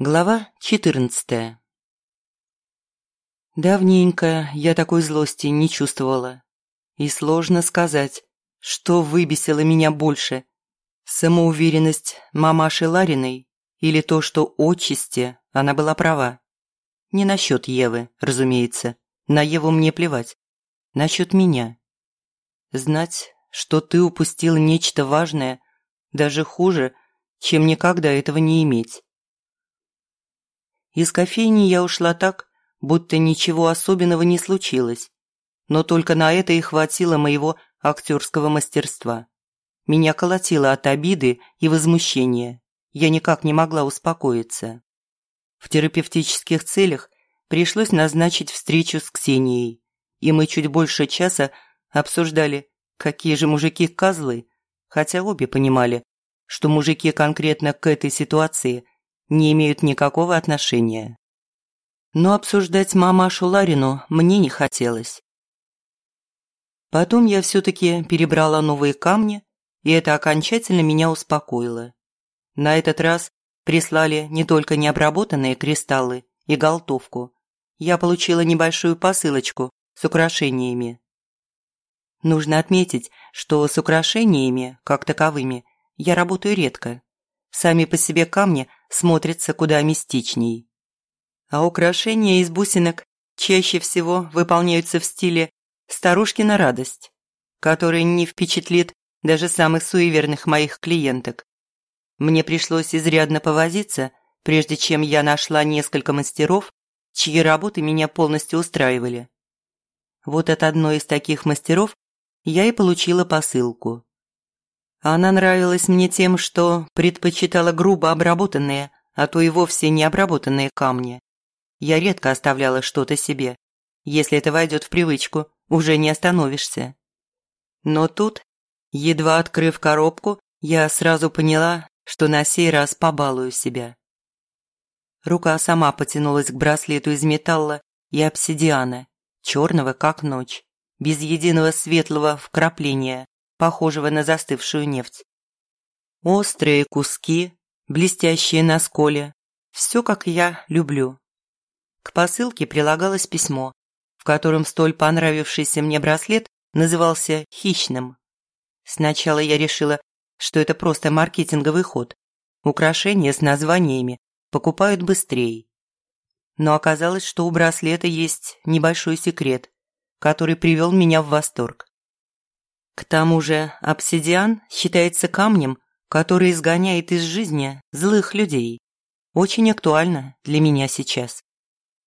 Глава 14 Давненько я такой злости не чувствовала. И сложно сказать, что выбесило меня больше. Самоуверенность мамаши Лариной или то, что отчасти она была права. Не насчет Евы, разумеется. На Еву мне плевать. Насчет меня. Знать, что ты упустил нечто важное, даже хуже, чем никогда этого не иметь. Из кофейни я ушла так, будто ничего особенного не случилось. Но только на это и хватило моего актерского мастерства. Меня колотило от обиды и возмущения. Я никак не могла успокоиться. В терапевтических целях пришлось назначить встречу с Ксенией, и мы чуть больше часа обсуждали, какие же мужики козлы, хотя обе понимали, что мужики конкретно к этой ситуации не имеют никакого отношения. Но обсуждать мамашу Ларину мне не хотелось. Потом я все-таки перебрала новые камни, и это окончательно меня успокоило. На этот раз прислали не только необработанные кристаллы и галтовку. Я получила небольшую посылочку с украшениями. Нужно отметить, что с украшениями, как таковыми, я работаю редко. Сами по себе камни смотрятся куда мистичней. А украшения из бусинок чаще всего выполняются в стиле «старушки на радость», который не впечатлит даже самых суеверных моих клиенток. Мне пришлось изрядно повозиться, прежде чем я нашла несколько мастеров, чьи работы меня полностью устраивали. Вот от одной из таких мастеров я и получила посылку. Она нравилась мне тем, что предпочитала грубо обработанные, а то и вовсе не обработанные камни. Я редко оставляла что-то себе. Если это войдет в привычку, уже не остановишься. Но тут, едва открыв коробку, я сразу поняла, что на сей раз побалую себя. Рука сама потянулась к браслету из металла и обсидиана, черного как ночь, без единого светлого вкрапления, похожего на застывшую нефть. Острые куски, блестящие на сколе, все как я люблю. К посылке прилагалось письмо, в котором столь понравившийся мне браслет назывался «Хищным». Сначала я решила, что это просто маркетинговый ход. Украшения с названиями покупают быстрее. Но оказалось, что у браслета есть небольшой секрет, который привел меня в восторг. К тому же обсидиан считается камнем, который изгоняет из жизни злых людей. Очень актуально для меня сейчас.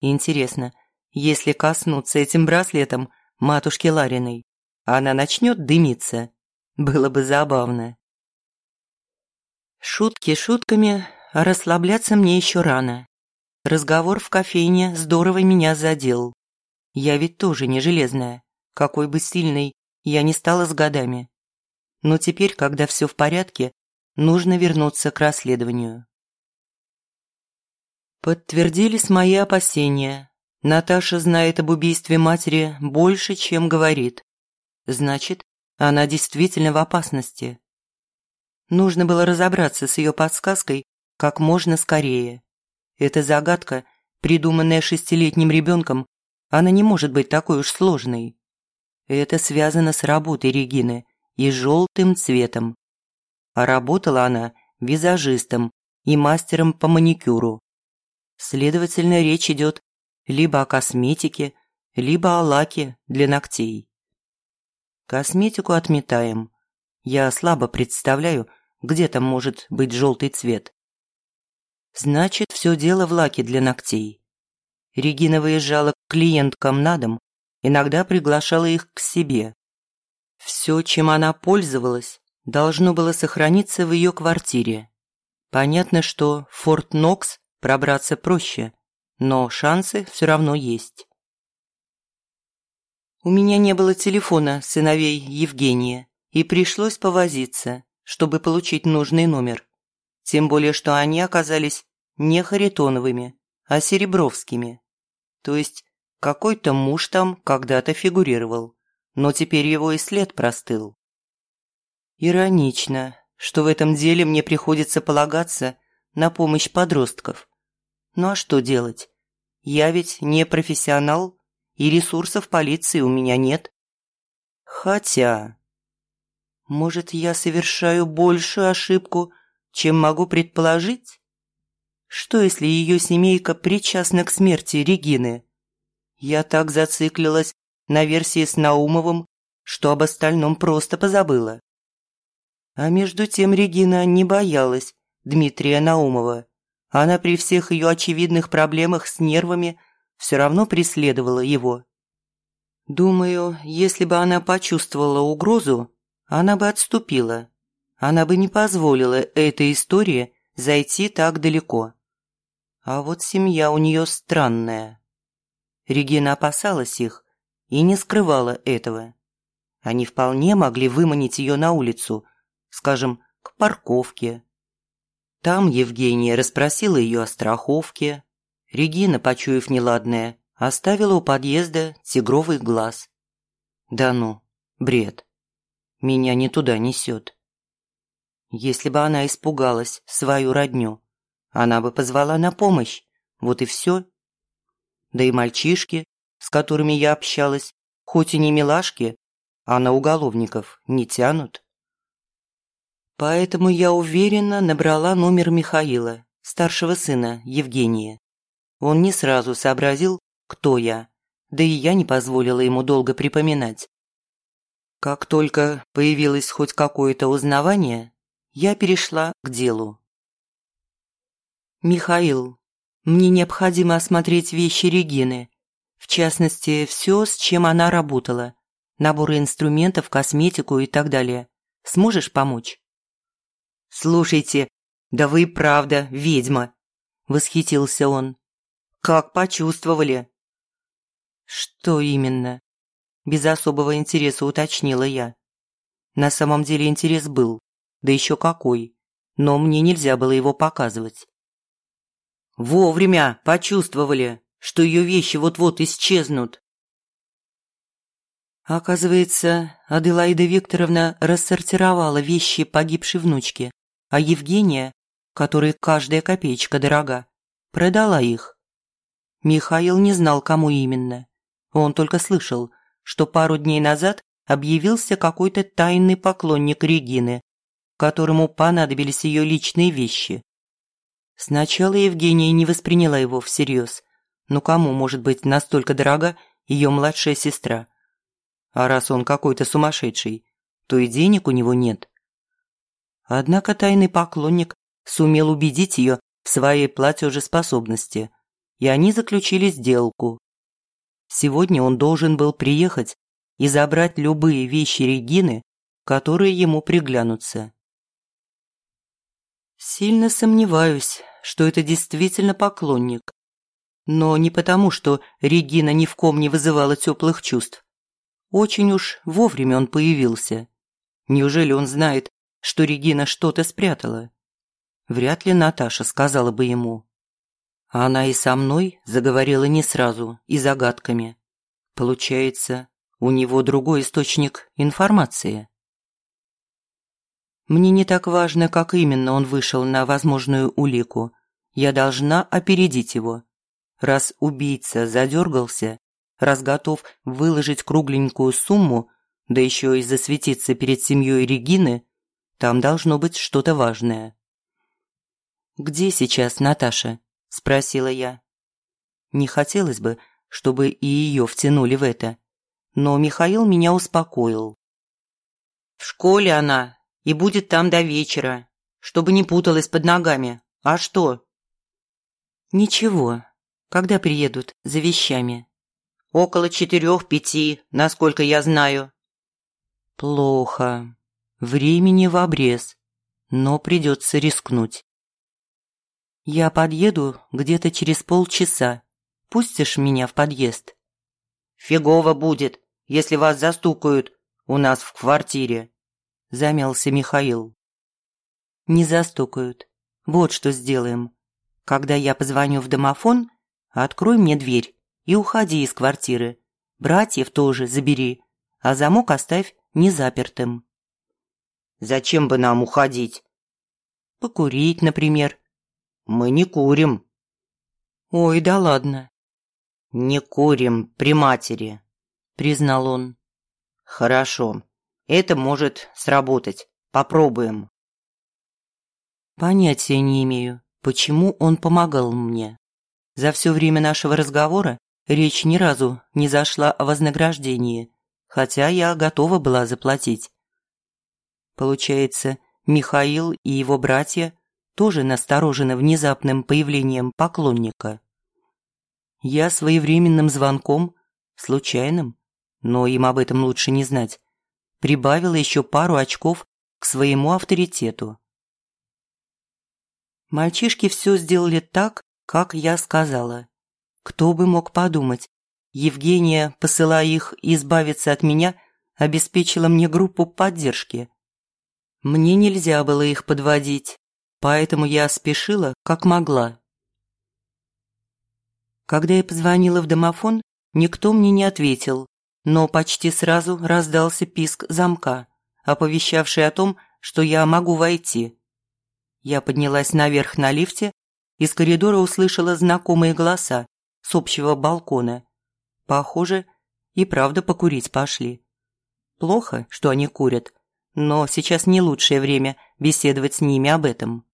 Интересно, если коснуться этим браслетом матушки Лариной, она начнет дымиться? Было бы забавно. Шутки шутками, а расслабляться мне еще рано. Разговор в кофейне здорово меня задел. Я ведь тоже не железная, какой бы сильной я не стала с годами. Но теперь, когда все в порядке, нужно вернуться к расследованию. Подтвердились мои опасения. Наташа знает об убийстве матери больше, чем говорит. Значит, она действительно в опасности. Нужно было разобраться с ее подсказкой как можно скорее. Эта загадка, придуманная шестилетним ребенком, она не может быть такой уж сложной. Это связано с работой Регины и желтым цветом. А работала она визажистом и мастером по маникюру. Следовательно, речь идет либо о косметике, либо о лаке для ногтей. Косметику отметаем. Я слабо представляю, где там может быть желтый цвет. Значит, все дело в лаке для ногтей. Регина выезжала к клиенткам на дом иногда приглашала их к себе. Все, чем она пользовалась, должно было сохраниться в ее квартире. Понятно, что в Форт Нокс пробраться проще, но шансы все равно есть. У меня не было телефона сыновей Евгения, и пришлось повозиться, чтобы получить нужный номер. Тем более, что они оказались не Харитоновыми, а Серебровскими. То есть какой-то муж там когда-то фигурировал, но теперь его и след простыл. Иронично, что в этом деле мне приходится полагаться на помощь подростков. Ну а что делать? Я ведь не профессионал, и ресурсов полиции у меня нет. Хотя... Может, я совершаю большую ошибку, чем могу предположить? Что, если ее семейка причастна к смерти Регины? Я так зациклилась на версии с Наумовым, что об остальном просто позабыла. А между тем Регина не боялась Дмитрия Наумова. Она при всех ее очевидных проблемах с нервами все равно преследовала его. Думаю, если бы она почувствовала угрозу, она бы отступила. Она бы не позволила этой истории зайти так далеко. А вот семья у нее странная. Регина опасалась их и не скрывала этого. Они вполне могли выманить ее на улицу, скажем, к парковке. Там Евгения расспросила ее о страховке. Регина, почуяв неладное, оставила у подъезда тигровый глаз. Да ну, бред. Меня не туда несет. Если бы она испугалась свою родню, она бы позвала на помощь, вот и все. Да и мальчишки, с которыми я общалась, хоть и не милашки, а на уголовников не тянут. Поэтому я уверенно набрала номер Михаила, старшего сына Евгения. Он не сразу сообразил, кто я, да и я не позволила ему долго припоминать. Как только появилось хоть какое-то узнавание, я перешла к делу. «Михаил, мне необходимо осмотреть вещи Регины, в частности, все, с чем она работала, наборы инструментов, косметику и так далее. Сможешь помочь?» «Слушайте, да вы правда ведьма!» – восхитился он. «Как почувствовали?» «Что именно?» – без особого интереса уточнила я. На самом деле интерес был, да еще какой, но мне нельзя было его показывать. «Вовремя почувствовали, что ее вещи вот-вот исчезнут!» Оказывается, Аделаида Викторовна рассортировала вещи погибшей внучки а Евгения, которой каждая копеечка дорога, продала их. Михаил не знал, кому именно. Он только слышал, что пару дней назад объявился какой-то тайный поклонник Регины, которому понадобились ее личные вещи. Сначала Евгения не восприняла его всерьез. Но кому может быть настолько дорога ее младшая сестра? А раз он какой-то сумасшедший, то и денег у него нет. Однако тайный поклонник сумел убедить ее в своей платежеспособности, и они заключили сделку. Сегодня он должен был приехать и забрать любые вещи Регины, которые ему приглянутся. Сильно сомневаюсь, что это действительно поклонник. Но не потому, что Регина ни в ком не вызывала теплых чувств. Очень уж вовремя он появился. Неужели он знает, что Регина что-то спрятала. Вряд ли Наташа сказала бы ему. А она и со мной заговорила не сразу и загадками. Получается, у него другой источник информации. Мне не так важно, как именно он вышел на возможную улику. Я должна опередить его. Раз убийца задергался, раз готов выложить кругленькую сумму, да еще и засветиться перед семьей Регины, там должно быть что-то важное. «Где сейчас Наташа?» – спросила я. Не хотелось бы, чтобы и ее втянули в это. Но Михаил меня успокоил. «В школе она и будет там до вечера, чтобы не путалась под ногами. А что?» «Ничего. Когда приедут за вещами?» «Около четырех-пяти, насколько я знаю». «Плохо. Времени в обрез, но придется рискнуть. Я подъеду где-то через полчаса. Пустишь меня в подъезд? Фигово будет, если вас застукают у нас в квартире, замялся Михаил. Не застукают. Вот что сделаем. Когда я позвоню в домофон, открой мне дверь и уходи из квартиры. Братьев тоже забери, а замок оставь незапертым. Зачем бы нам уходить? Покурить, например. Мы не курим. Ой, да ладно. Не курим при матери, признал он. Хорошо. Это может сработать. Попробуем. Понятия не имею, почему он помогал мне. За все время нашего разговора речь ни разу не зашла о вознаграждении, хотя я готова была заплатить. Получается, Михаил и его братья тоже насторожены внезапным появлением поклонника. Я своевременным звонком, случайным, но им об этом лучше не знать, прибавила еще пару очков к своему авторитету. Мальчишки все сделали так, как я сказала. Кто бы мог подумать, Евгения, посылая их избавиться от меня, обеспечила мне группу поддержки. Мне нельзя было их подводить, поэтому я спешила, как могла. Когда я позвонила в домофон, никто мне не ответил, но почти сразу раздался писк замка, оповещавший о том, что я могу войти. Я поднялась наверх на лифте, из коридора услышала знакомые голоса с общего балкона. Похоже, и правда покурить пошли. Плохо, что они курят, но сейчас не лучшее время беседовать с ними об этом.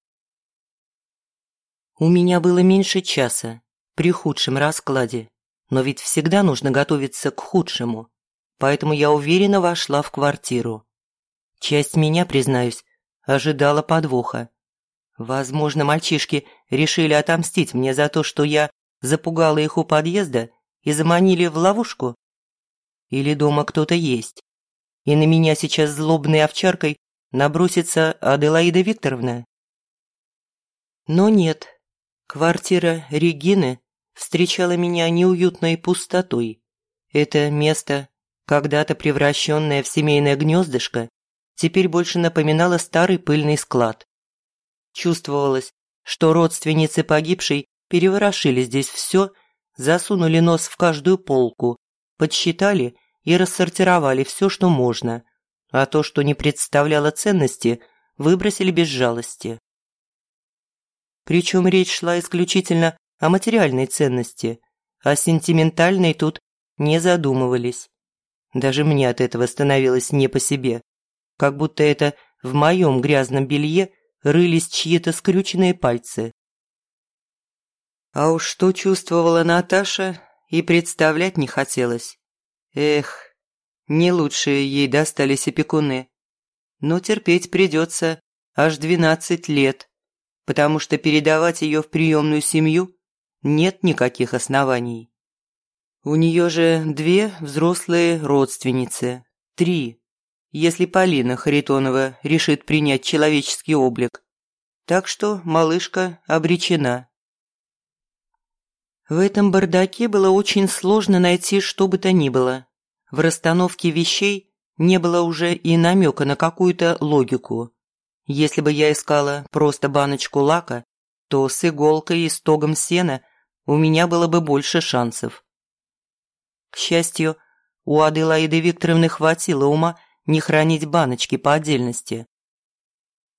У меня было меньше часа при худшем раскладе, но ведь всегда нужно готовиться к худшему, поэтому я уверенно вошла в квартиру. Часть меня, признаюсь, ожидала подвоха. Возможно, мальчишки решили отомстить мне за то, что я запугала их у подъезда и заманили в ловушку. Или дома кто-то есть, и на меня сейчас злобной овчаркой набросится Аделаида Викторовна. Но нет, квартира Регины встречала меня неуютной пустотой. Это место, когда-то превращенное в семейное гнездышко, теперь больше напоминало старый пыльный склад. Чувствовалось, что родственницы погибшей переворошили здесь все, засунули нос в каждую полку, подсчитали и рассортировали все, что можно, а то, что не представляло ценности, выбросили без жалости. Причем речь шла исключительно о материальной ценности, а сентиментальной тут не задумывались. Даже мне от этого становилось не по себе, как будто это в моем грязном белье рылись чьи-то скрюченные пальцы. А уж что чувствовала Наташа, и представлять не хотелось. Эх, не лучшие ей достались опекуны. Но терпеть придется аж двенадцать лет, потому что передавать ее в приемную семью нет никаких оснований. У нее же две взрослые родственницы, три, если Полина Харитонова решит принять человеческий облик. Так что малышка обречена. В этом бардаке было очень сложно найти что бы то ни было. В расстановке вещей не было уже и намека на какую-то логику. Если бы я искала просто баночку лака, то с иголкой и стогом сена у меня было бы больше шансов. К счастью, у Аделаиды Викторовны хватило ума не хранить баночки по отдельности.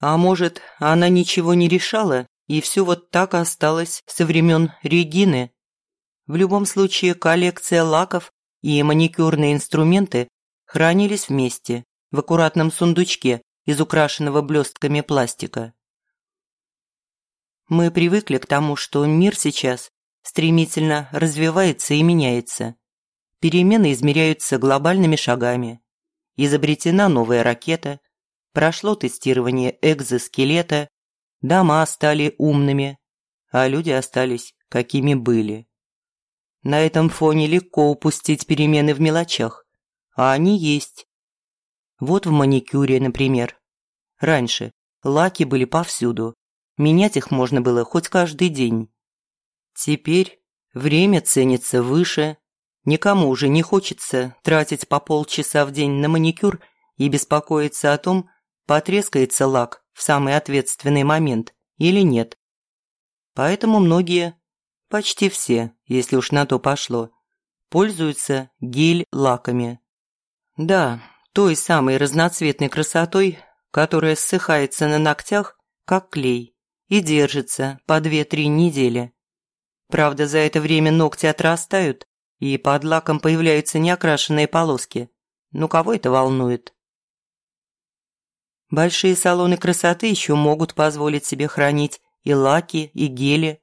А может, она ничего не решала, и все вот так осталось со времен Регины? В любом случае, коллекция лаков и маникюрные инструменты хранились вместе в аккуратном сундучке из украшенного блестками пластика. Мы привыкли к тому, что мир сейчас стремительно развивается и меняется. Перемены измеряются глобальными шагами. Изобретена новая ракета, прошло тестирование экзоскелета, дома стали умными, а люди остались какими были. На этом фоне легко упустить перемены в мелочах, а они есть. Вот в маникюре, например. Раньше лаки были повсюду, менять их можно было хоть каждый день. Теперь время ценится выше, никому уже не хочется тратить по полчаса в день на маникюр и беспокоиться о том, потрескается лак в самый ответственный момент или нет. Поэтому многие, почти все, если уж на то пошло, пользуются гель-лаками. Да, той самой разноцветной красотой, которая ссыхается на ногтях, как клей, и держится по 2-3 недели. Правда, за это время ногти отрастают, и под лаком появляются неокрашенные полоски. Но кого это волнует? Большие салоны красоты еще могут позволить себе хранить и лаки, и гели.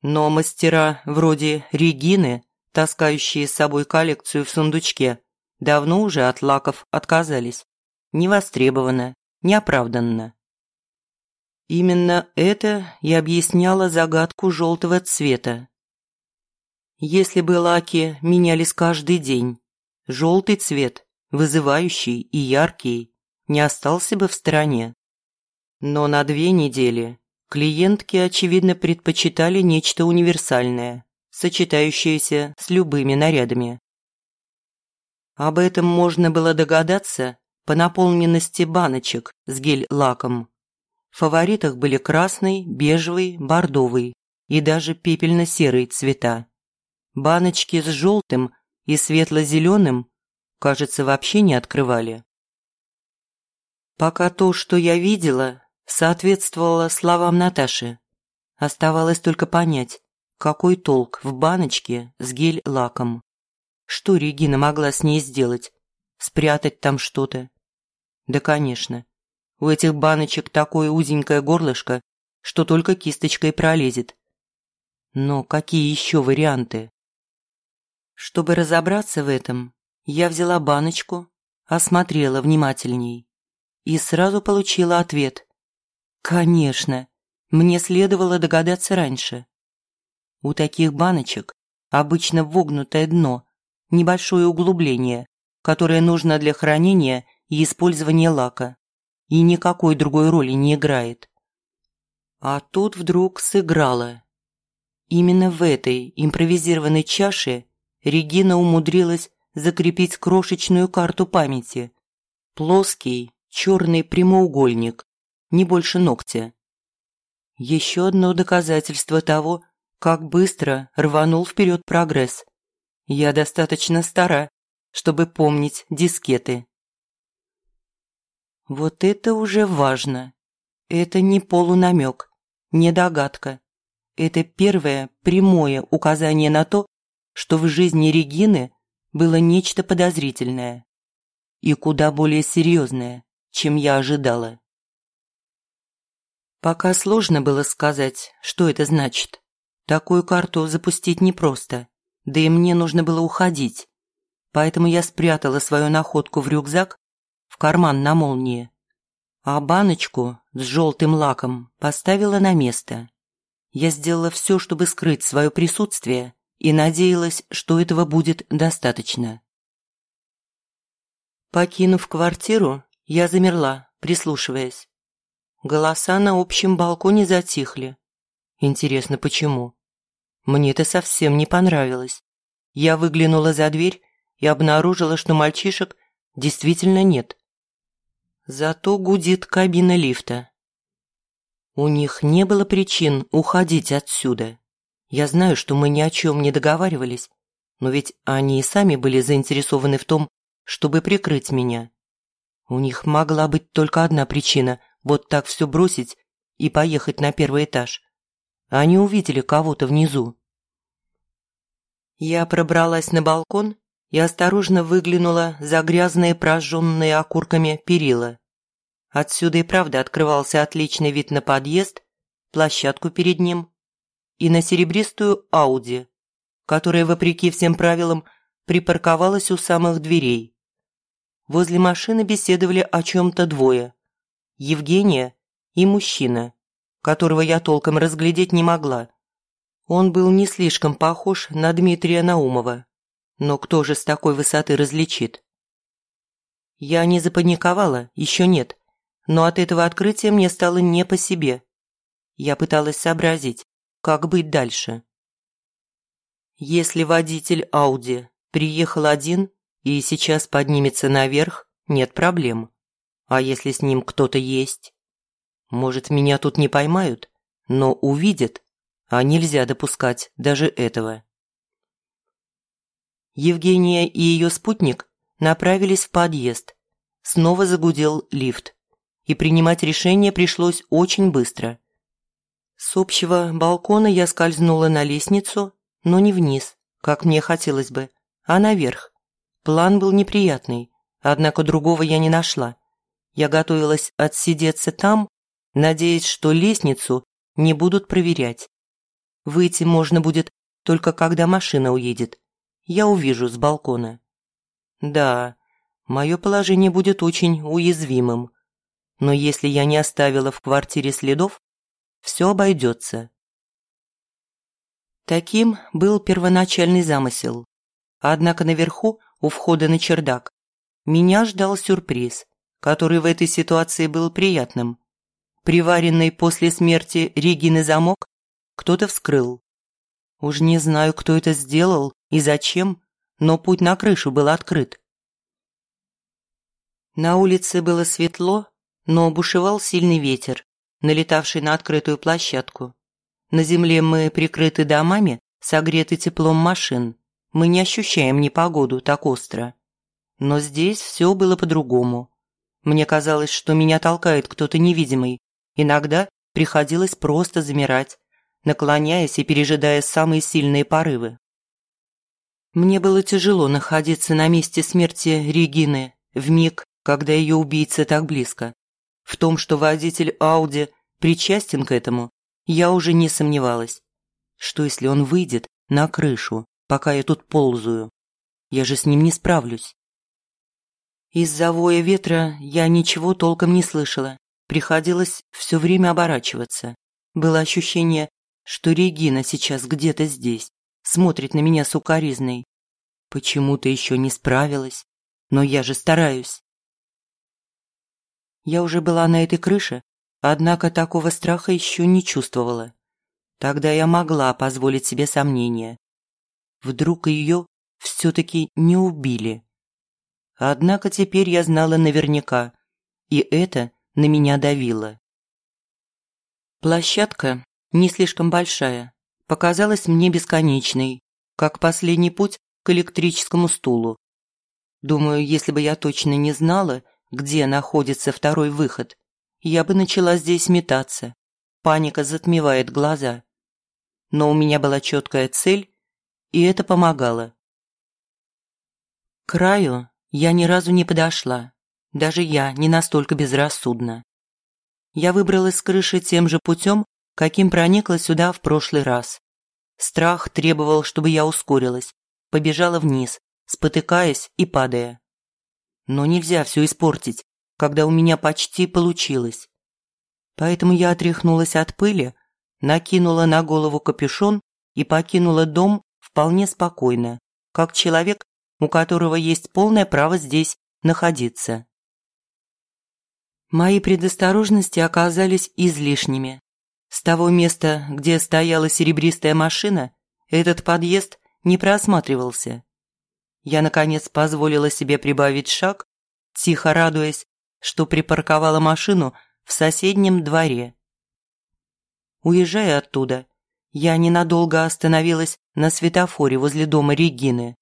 Но мастера вроде Регины, таскающие с собой коллекцию в сундучке, давно уже от лаков отказались. Невостребованно, неоправданно. Именно это и объясняло загадку желтого цвета. Если бы лаки менялись каждый день, желтый цвет, вызывающий и яркий, не остался бы в стороне. Но на две недели клиентки, очевидно, предпочитали нечто универсальное, сочетающееся с любыми нарядами. Об этом можно было догадаться по наполненности баночек с гель-лаком. В фаворитах были красный, бежевый, бордовый и даже пепельно-серый цвета. Баночки с желтым и светло-зеленым, кажется, вообще не открывали. Пока то, что я видела, соответствовало словам Наташи. Оставалось только понять, какой толк в баночке с гель-лаком. Что Регина могла с ней сделать? Спрятать там что-то? Да, конечно. У этих баночек такое узенькое горлышко, что только кисточкой пролезет. Но какие еще варианты? Чтобы разобраться в этом, я взяла баночку, осмотрела внимательней и сразу получила ответ. Конечно, мне следовало догадаться раньше. У таких баночек обычно вогнутое дно, небольшое углубление, которое нужно для хранения и использования лака, и никакой другой роли не играет. А тут вдруг сыграло. Именно в этой импровизированной чаше Регина умудрилась закрепить крошечную карту памяти. Плоский, черный прямоугольник, не больше ногтя. Еще одно доказательство того, как быстро рванул вперед прогресс. Я достаточно стара, чтобы помнить дискеты. Вот это уже важно. Это не полунамек, не догадка. Это первое прямое указание на то, что в жизни Регины было нечто подозрительное и куда более серьезное, чем я ожидала. Пока сложно было сказать, что это значит. Такую карту запустить непросто, да и мне нужно было уходить. Поэтому я спрятала свою находку в рюкзак, в карман на молнии, а баночку с желтым лаком поставила на место. Я сделала все, чтобы скрыть свое присутствие и надеялась, что этого будет достаточно. Покинув квартиру, я замерла, прислушиваясь. Голоса на общем балконе затихли. Интересно, почему? Мне это совсем не понравилось. Я выглянула за дверь и обнаружила, что мальчишек действительно нет. Зато гудит кабина лифта. У них не было причин уходить отсюда. Я знаю, что мы ни о чем не договаривались, но ведь они и сами были заинтересованы в том, чтобы прикрыть меня. У них могла быть только одна причина – вот так все бросить и поехать на первый этаж. Они увидели кого-то внизу. Я пробралась на балкон и осторожно выглянула за грязные прожженные окурками перила. Отсюда и правда открывался отличный вид на подъезд, площадку перед ним и на серебристую Ауди, которая, вопреки всем правилам, припарковалась у самых дверей. Возле машины беседовали о чем-то двое. Евгения и мужчина, которого я толком разглядеть не могла. Он был не слишком похож на Дмитрия Наумова, но кто же с такой высоты различит? Я не запаниковала, еще нет, но от этого открытия мне стало не по себе. Я пыталась сообразить, как быть дальше. Если водитель Ауди приехал один и сейчас поднимется наверх, нет проблем. А если с ним кто-то есть? Может, меня тут не поймают, но увидят, а нельзя допускать даже этого. Евгения и ее спутник направились в подъезд. Снова загудел лифт. И принимать решение пришлось очень быстро. С общего балкона я скользнула на лестницу, но не вниз, как мне хотелось бы, а наверх. План был неприятный, однако другого я не нашла. Я готовилась отсидеться там, надеясь, что лестницу не будут проверять. Выйти можно будет только когда машина уедет. Я увижу с балкона. Да, мое положение будет очень уязвимым. Но если я не оставила в квартире следов, все обойдется. Таким был первоначальный замысел. Однако наверху, у входа на чердак, меня ждал сюрприз, который в этой ситуации был приятным. Приваренный после смерти Регины замок кто-то вскрыл. Уж не знаю, кто это сделал и зачем, но путь на крышу был открыт. На улице было светло, но бушевал сильный ветер, налетавший на открытую площадку. На земле мы прикрыты домами, согреты теплом машин. Мы не ощущаем непогоду так остро. Но здесь все было по-другому. Мне казалось, что меня толкает кто-то невидимый. Иногда приходилось просто замирать, наклоняясь и пережидая самые сильные порывы. Мне было тяжело находиться на месте смерти Регины в миг, когда ее убийца так близко. В том, что водитель Ауди причастен к этому, я уже не сомневалась. Что если он выйдет на крышу, пока я тут ползаю? Я же с ним не справлюсь. Из-за воя ветра я ничего толком не слышала. Приходилось все время оборачиваться. Было ощущение, что Регина сейчас где-то здесь, смотрит на меня сукоризной. Почему-то еще не справилась, но я же стараюсь. Я уже была на этой крыше, однако такого страха еще не чувствовала. Тогда я могла позволить себе сомнения. Вдруг ее все-таки не убили. Однако теперь я знала наверняка, и это на меня давило. Площадка, не слишком большая, показалась мне бесконечной, как последний путь к электрическому стулу. Думаю, если бы я точно не знала, где находится второй выход, я бы начала здесь метаться. Паника затмевает глаза. Но у меня была четкая цель, и это помогало. К краю я ни разу не подошла. Даже я не настолько безрассудна. Я выбралась с крыши тем же путем, каким проникла сюда в прошлый раз. Страх требовал, чтобы я ускорилась, побежала вниз, спотыкаясь и падая. Но нельзя все испортить, когда у меня почти получилось. Поэтому я отряхнулась от пыли, накинула на голову капюшон и покинула дом вполне спокойно, как человек, у которого есть полное право здесь находиться. Мои предосторожности оказались излишними. С того места, где стояла серебристая машина, этот подъезд не просматривался. Я, наконец, позволила себе прибавить шаг, тихо радуясь, что припарковала машину в соседнем дворе. Уезжая оттуда, я ненадолго остановилась на светофоре возле дома Регины.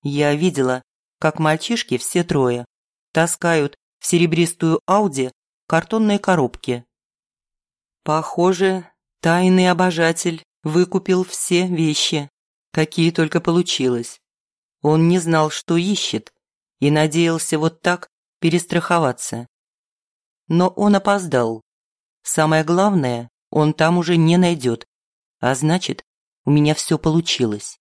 Я видела, как мальчишки, все трое, таскают в серебристую Ауди картонные коробки Похоже, тайный обожатель выкупил все вещи, какие только получилось. Он не знал, что ищет, и надеялся вот так перестраховаться. Но он опоздал. Самое главное, он там уже не найдет. А значит, у меня все получилось.